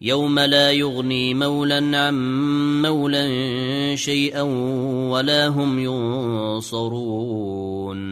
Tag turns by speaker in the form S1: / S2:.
S1: يوم لا يغني مولا عن مولا شيئا ولا هم ينصرون.